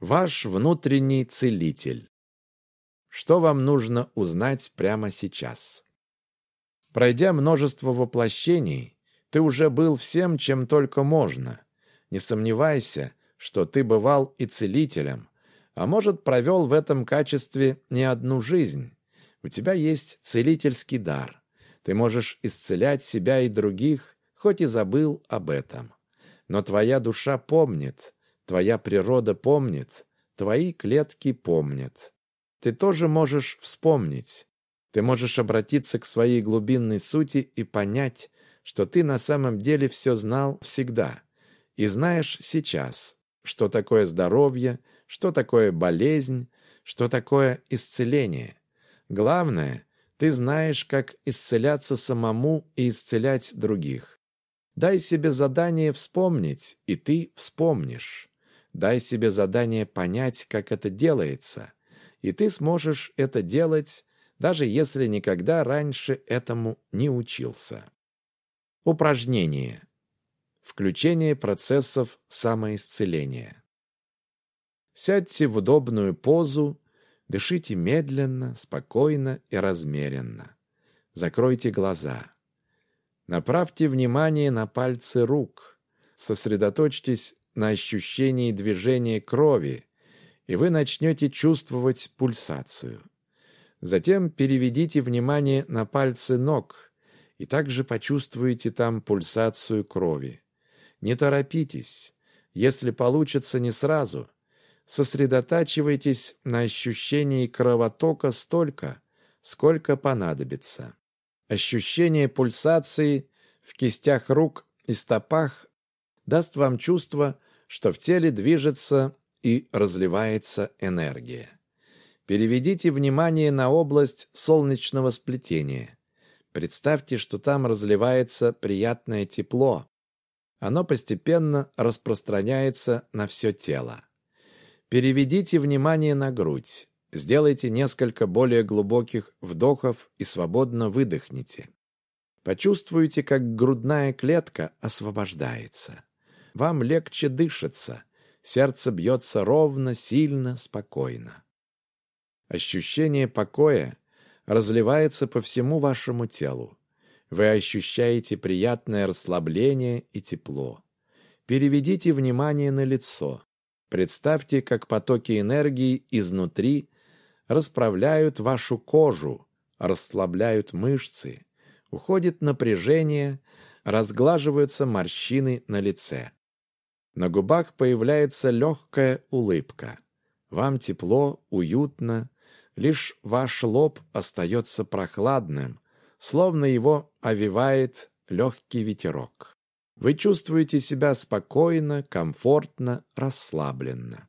Ваш внутренний целитель. Что вам нужно узнать прямо сейчас? Пройдя множество воплощений, ты уже был всем, чем только можно. Не сомневайся, что ты бывал и целителем, а может, провел в этом качестве не одну жизнь. У тебя есть целительский дар. Ты можешь исцелять себя и других, хоть и забыл об этом. Но твоя душа помнит, твоя природа помнит, твои клетки помнят. Ты тоже можешь вспомнить. Ты можешь обратиться к своей глубинной сути и понять, что ты на самом деле все знал всегда и знаешь сейчас, что такое здоровье, что такое болезнь, что такое исцеление. Главное, ты знаешь, как исцеляться самому и исцелять других. Дай себе задание вспомнить, и ты вспомнишь. Дай себе задание понять, как это делается, и ты сможешь это делать, даже если никогда раньше этому не учился. Упражнение. Включение процессов самоисцеления. Сядьте в удобную позу, дышите медленно, спокойно и размеренно. Закройте глаза. Направьте внимание на пальцы рук. Сосредоточьтесь на ощущении движения крови, и вы начнете чувствовать пульсацию. Затем переведите внимание на пальцы ног и также почувствуете там пульсацию крови. Не торопитесь. Если получится не сразу, сосредотачивайтесь на ощущении кровотока столько, сколько понадобится. Ощущение пульсации в кистях рук и стопах даст вам чувство, что в теле движется и разливается энергия. Переведите внимание на область солнечного сплетения. Представьте, что там разливается приятное тепло. Оно постепенно распространяется на все тело. Переведите внимание на грудь. Сделайте несколько более глубоких вдохов и свободно выдохните. Почувствуйте, как грудная клетка освобождается. Вам легче дышится. Сердце бьется ровно, сильно, спокойно. Ощущение покоя разливается по всему вашему телу. Вы ощущаете приятное расслабление и тепло. Переведите внимание на лицо. Представьте, как потоки энергии изнутри расправляют вашу кожу, расслабляют мышцы, уходит напряжение, разглаживаются морщины на лице. На губах появляется легкая улыбка. Вам тепло, уютно, лишь ваш лоб остается прохладным, словно его овивает легкий ветерок. Вы чувствуете себя спокойно, комфортно, расслабленно.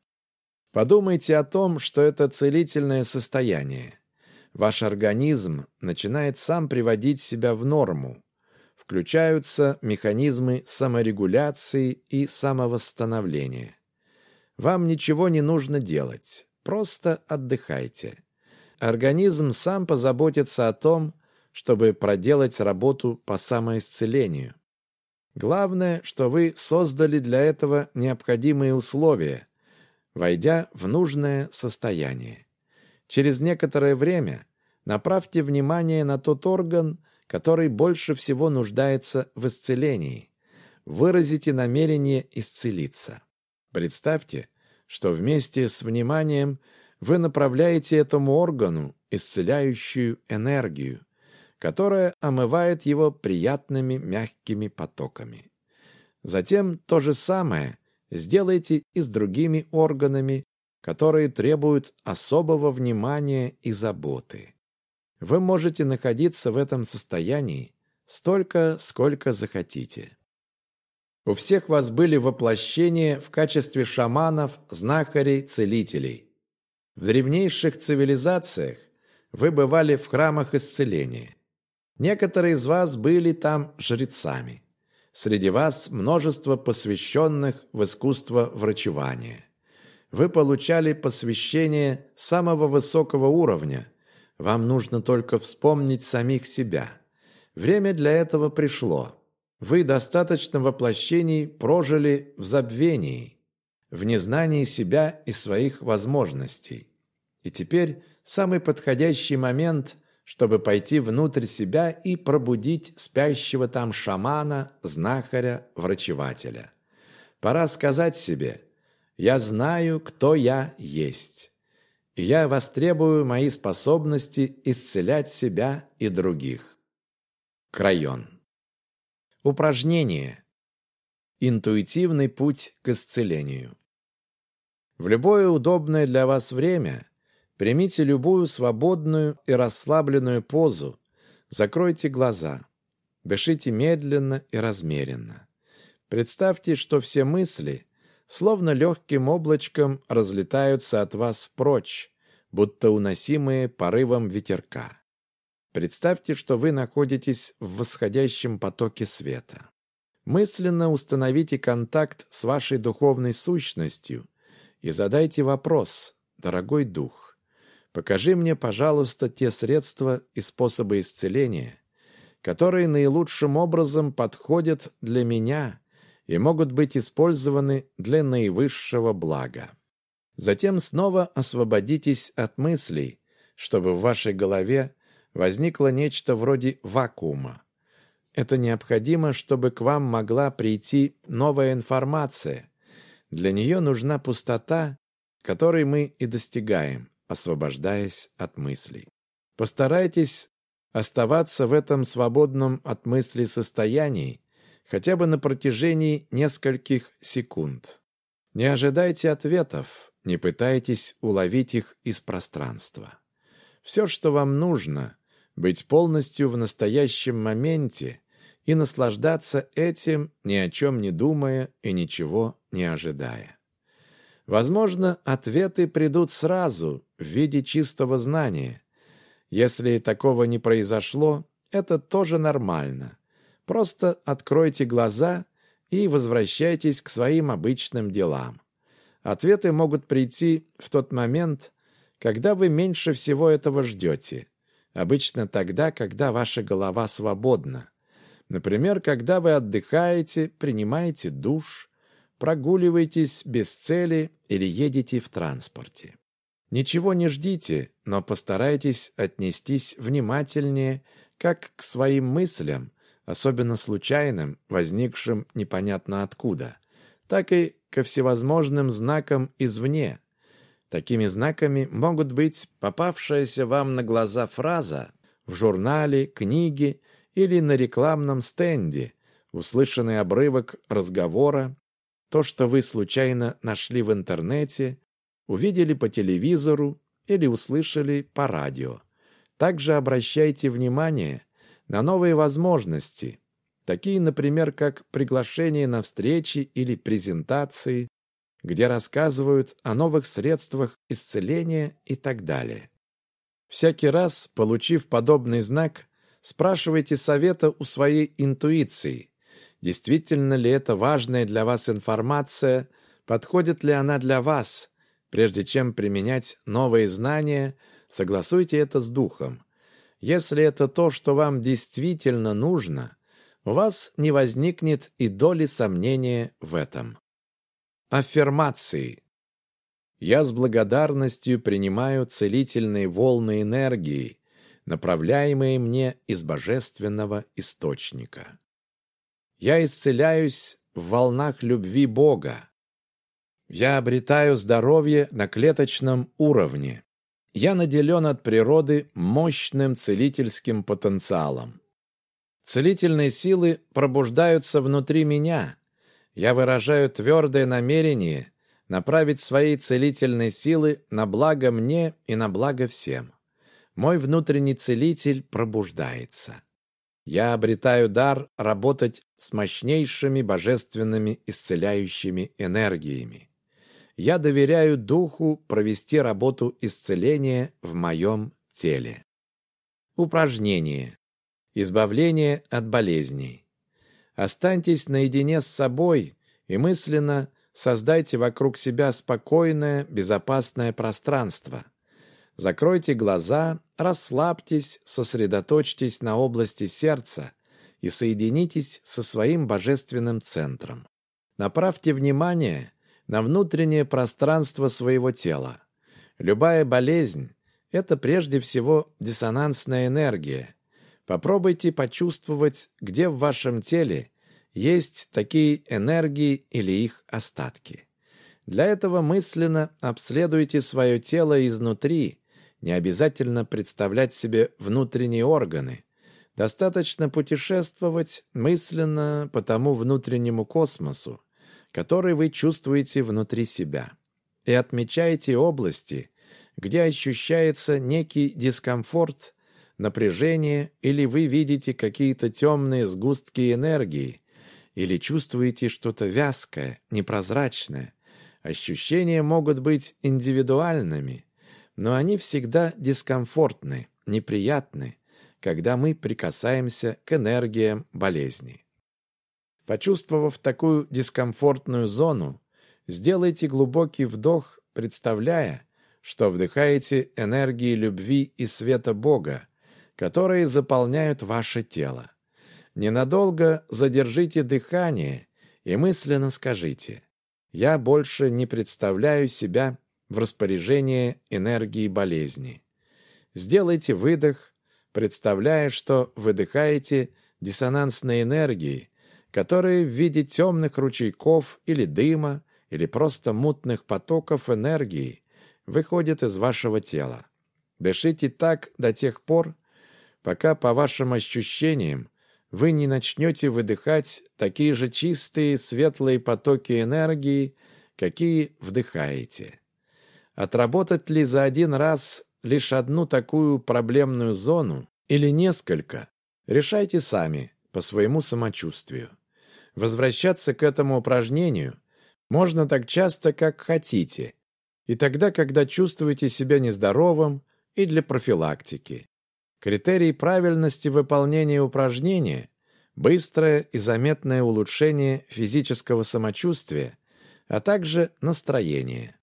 Подумайте о том, что это целительное состояние. Ваш организм начинает сам приводить себя в норму, включаются механизмы саморегуляции и самовосстановления. Вам ничего не нужно делать, просто отдыхайте. Организм сам позаботится о том, чтобы проделать работу по самоисцелению. Главное, что вы создали для этого необходимые условия, войдя в нужное состояние. Через некоторое время направьте внимание на тот орган, который больше всего нуждается в исцелении. Выразите намерение исцелиться. Представьте, что вместе с вниманием вы направляете этому органу исцеляющую энергию, которая омывает его приятными мягкими потоками. Затем то же самое сделайте и с другими органами, которые требуют особого внимания и заботы. Вы можете находиться в этом состоянии столько, сколько захотите. У всех вас были воплощения в качестве шаманов, знахарей, целителей. В древнейших цивилизациях вы бывали в храмах исцеления. Некоторые из вас были там жрецами. Среди вас множество посвященных в искусство врачевания. Вы получали посвящение самого высокого уровня – вам нужно только вспомнить самих себя. Время для этого пришло. Вы достаточно воплощений прожили в забвении. в незнании себя и своих возможностей. И теперь самый подходящий момент, чтобы пойти внутрь себя и пробудить спящего там шамана, знахаря, врачевателя. Пора сказать себе «Я знаю, кто я есть» я востребую мои способности исцелять себя и других. Крайон. Упражнение. Интуитивный путь к исцелению. В любое удобное для вас время примите любую свободную и расслабленную позу, закройте глаза, дышите медленно и размеренно. Представьте, что все мысли, словно легким облачком, разлетаются от вас прочь, будто уносимые порывом ветерка. Представьте, что вы находитесь в восходящем потоке света. Мысленно установите контакт с вашей духовной сущностью и задайте вопрос, дорогой дух, покажи мне, пожалуйста, те средства и способы исцеления, которые наилучшим образом подходят для меня и могут быть использованы для наивысшего блага. Затем снова освободитесь от мыслей, чтобы в вашей голове возникло нечто вроде вакуума. Это необходимо, чтобы к вам могла прийти новая информация. Для нее нужна пустота, которой мы и достигаем, освобождаясь от мыслей. Постарайтесь оставаться в этом свободном от мыслей состоянии хотя бы на протяжении нескольких секунд. Не ожидайте ответов, не пытайтесь уловить их из пространства. Все, что вам нужно, быть полностью в настоящем моменте и наслаждаться этим, ни о чем не думая и ничего не ожидая. Возможно, ответы придут сразу в виде чистого знания. Если такого не произошло, это тоже нормально. Просто откройте глаза и возвращайтесь к своим обычным делам. Ответы могут прийти в тот момент, когда вы меньше всего этого ждете. Обычно тогда, когда ваша голова свободна. Например, когда вы отдыхаете, принимаете душ, прогуливаетесь без цели или едете в транспорте. Ничего не ждите, но постарайтесь отнестись внимательнее как к своим мыслям, особенно случайным, возникшим непонятно откуда, так и ко всевозможным знакам извне. Такими знаками могут быть попавшаяся вам на глаза фраза в журнале, книге или на рекламном стенде, услышанный обрывок разговора, то, что вы случайно нашли в интернете, увидели по телевизору или услышали по радио. Также обращайте внимание на новые возможности, такие, например, как приглашение на встречи или презентации, где рассказывают о новых средствах исцеления и так далее. Всякий раз, получив подобный знак, спрашивайте совета у своей интуиции, действительно ли это важная для вас информация, подходит ли она для вас, прежде чем применять новые знания, согласуйте это с духом. Если это то, что вам действительно нужно, у вас не возникнет и доли сомнения в этом. Аффирмации. Я с благодарностью принимаю целительные волны энергии, направляемые мне из божественного источника. Я исцеляюсь в волнах любви Бога. Я обретаю здоровье на клеточном уровне я наделен от природы мощным целительским потенциалом. Целительные силы пробуждаются внутри меня. Я выражаю твердое намерение направить свои целительные силы на благо мне и на благо всем. Мой внутренний целитель пробуждается. Я обретаю дар работать с мощнейшими божественными исцеляющими энергиями я доверяю Духу провести работу исцеления в моем теле. Упражнение. Избавление от болезней. Останьтесь наедине с собой и мысленно создайте вокруг себя спокойное, безопасное пространство. Закройте глаза, расслабьтесь, сосредоточьтесь на области сердца и соединитесь со своим божественным центром. Направьте внимание на внутреннее пространство своего тела. Любая болезнь – это прежде всего диссонансная энергия. Попробуйте почувствовать, где в вашем теле есть такие энергии или их остатки. Для этого мысленно обследуйте свое тело изнутри, не обязательно представлять себе внутренние органы. Достаточно путешествовать мысленно по тому внутреннему космосу, который вы чувствуете внутри себя, и отмечайте области, где ощущается некий дискомфорт, напряжение или вы видите какие-то темные сгустки энергии, или чувствуете что-то вязкое, непрозрачное. Ощущения могут быть индивидуальными, но они всегда дискомфортны, неприятны, когда мы прикасаемся к энергиям болезни. Почувствовав такую дискомфортную зону, сделайте глубокий вдох, представляя, что вдыхаете энергии любви и света Бога, которые заполняют ваше тело. Ненадолго задержите дыхание и мысленно скажите «Я больше не представляю себя в распоряжении энергии болезни». Сделайте выдох, представляя, что выдыхаете диссонансные энергии, которые в виде темных ручейков или дыма, или просто мутных потоков энергии выходят из вашего тела. Дышите так до тех пор, пока, по вашим ощущениям, вы не начнете выдыхать такие же чистые, светлые потоки энергии, какие вдыхаете. Отработать ли за один раз лишь одну такую проблемную зону или несколько, решайте сами, по своему самочувствию. Возвращаться к этому упражнению можно так часто, как хотите, и тогда, когда чувствуете себя нездоровым, и для профилактики. Критерий правильности выполнения упражнения – быстрое и заметное улучшение физического самочувствия, а также настроения.